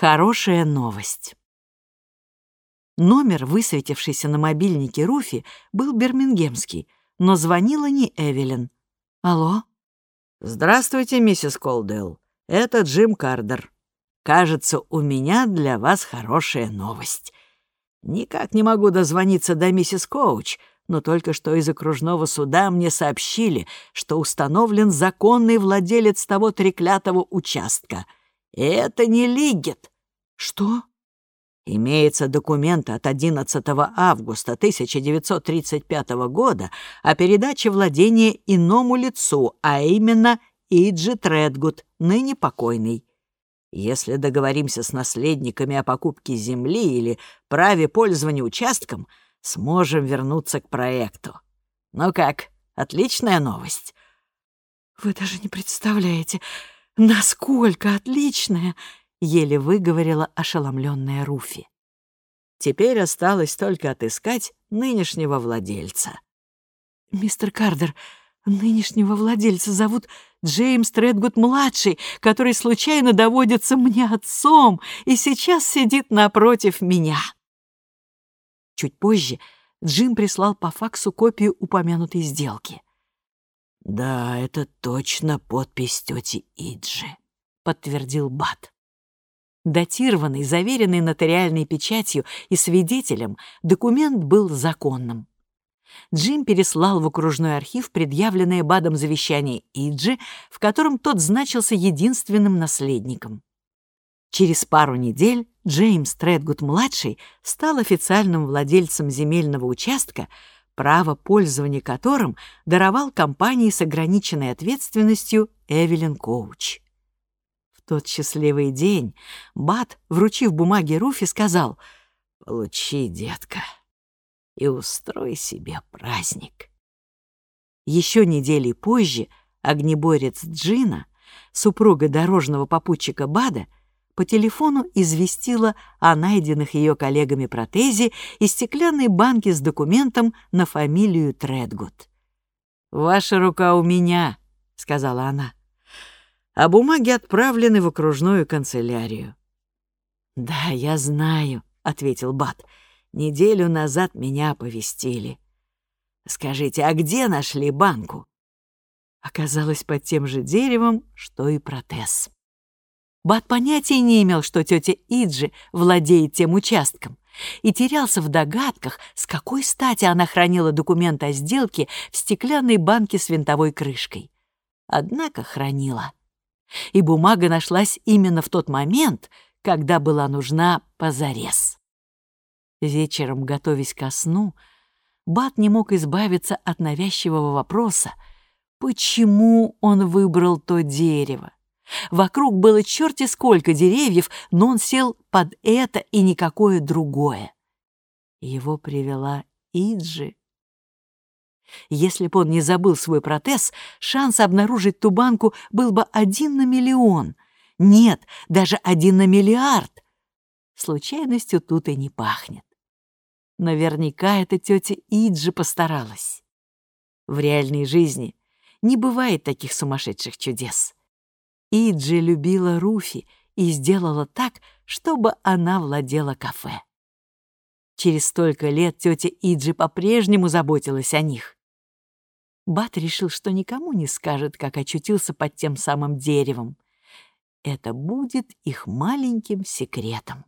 Хорошая новость. Номер, высветившийся на мобильнике Руфи, был бирмингемский, но звонила не Эвелин. «Алло?» «Здравствуйте, миссис Колдуэлл. Это Джим Кардер. Кажется, у меня для вас хорошая новость. Никак не могу дозвониться до миссис Коуч, но только что из окружного суда мне сообщили, что установлен законный владелец того треклятого участка. И это не Лигет. «Что?» Имеется документ от 11 августа 1935 года о передаче владения иному лицу, а именно Иджи Тредгуд, ныне покойный. Если договоримся с наследниками о покупке земли или праве пользования участком, сможем вернуться к проекту. Ну как, отличная новость? Вы даже не представляете, насколько отличная, еле выговорила ошеломленная Руфи. Теперь осталось только отыскать нынешнего владельца. «Мистер Кардер, нынешнего владельца зовут Джеймс Тредгуд-младший, который случайно доводится мне отцом и сейчас сидит напротив меня». Чуть позже Джим прислал по факсу копию упомянутой сделки. «Да, это точно подпись тети Иджи», — подтвердил Бат. Датированный, заверенный нотариальной печатью и свидетелем, документ был законным. Джим переслал в окружной архив предъявленное Бадом завещание Иджи, в котором тот значился единственным наследником. Через пару недель Джеймс Тредгуд-младший стал официальным владельцем земельного участка, право пользования которым даровал компании с ограниченной ответственностью Эвелин Коуч тот счастливый день Бат, вручив бумаги Руфи, сказал «Получи, детка, и устрой себе праздник». Еще недели позже огнеборец Джина, супруга дорожного попутчика Бада, по телефону известила о найденных ее коллегами протезе и стеклянной банке с документом на фамилию Тредгуд. «Ваша рука у меня», — сказала она а бумаги отправлены в окружную канцелярию. «Да, я знаю», — ответил Бат. «Неделю назад меня оповестили. Скажите, а где нашли банку?» Оказалось под тем же деревом, что и протез. Бат понятия не имел, что тетя Иджи владеет тем участком, и терялся в догадках, с какой стати она хранила документ о сделке в стеклянной банке с винтовой крышкой. Однако хранила и бумага нашлась именно в тот момент, когда была нужна позарез. Вечером, готовясь ко сну, Бат не мог избавиться от навязчивого вопроса, почему он выбрал то дерево. Вокруг было черти сколько деревьев, но он сел под это и никакое другое. Его привела Иджи если бы он не забыл свой протез, шанс обнаружить ту банку был бы один на миллион. Нет, даже один на миллиард. Случайностью тут и не пахнет. Наверняка эта тетя Иджи постаралась. В реальной жизни не бывает таких сумасшедших чудес. Иджи любила Руфи и сделала так, чтобы она владела кафе. Через столько лет тетя Иджи по-прежнему заботилась о них. Бат решил, что никому не скажет, как очутился под тем самым деревом. Это будет их маленьким секретом.